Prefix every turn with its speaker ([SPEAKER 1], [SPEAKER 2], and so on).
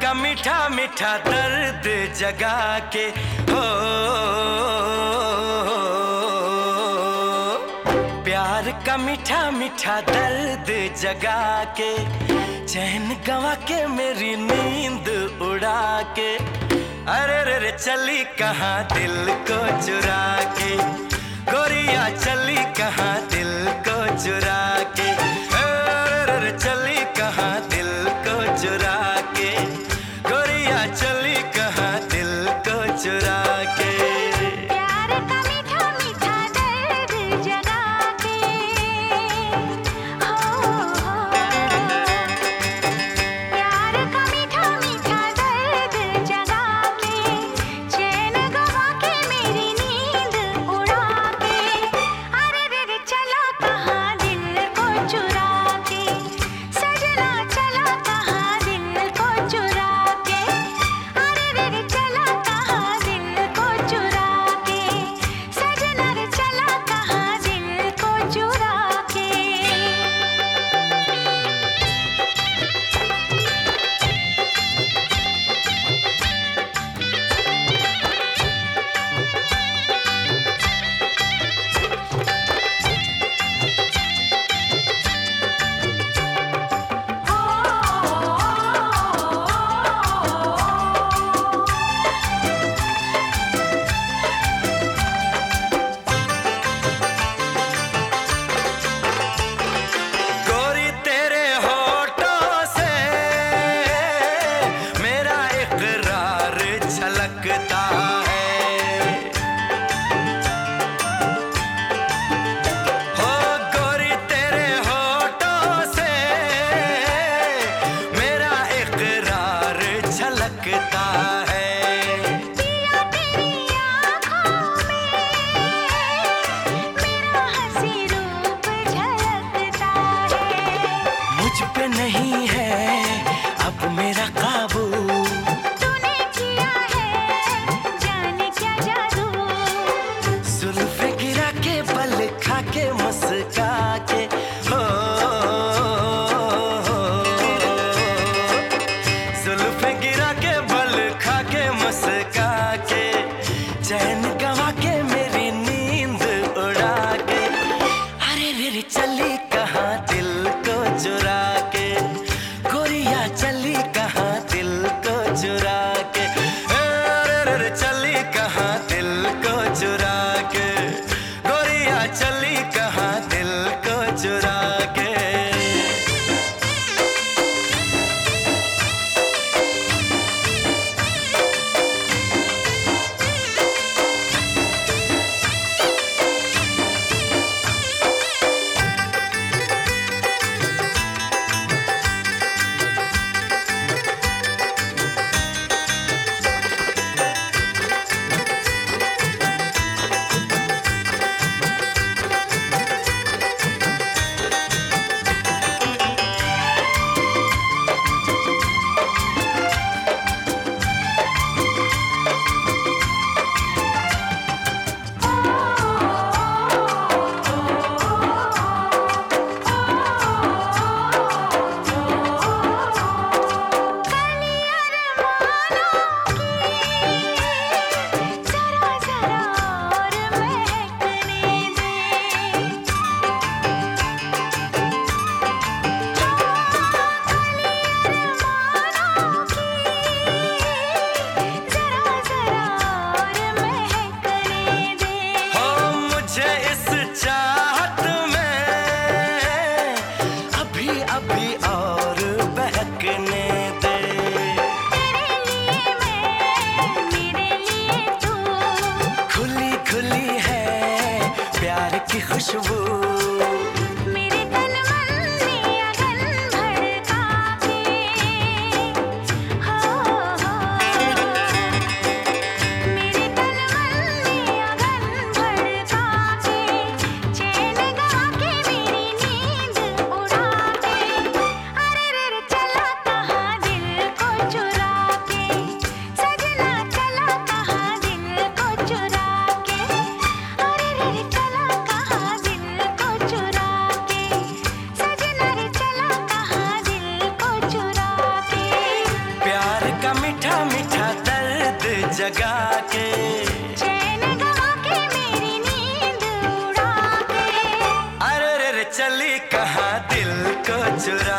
[SPEAKER 1] का मीठा मीठा दर्द जगा के,
[SPEAKER 2] हो। प्यार का मीठा मीठा दर्द जगा के, चैन गवा के मेरी नींद उड़ा के। अरे रे रे, चली कहाँ दिल को चुरा के?
[SPEAKER 1] गोरिया, चली कहाँ दिल को चुरा 不舒服。जगा के।
[SPEAKER 2] चैन गवा के मेरी नींद उड़ा के। अरे रे चली कहा दिल को चुरा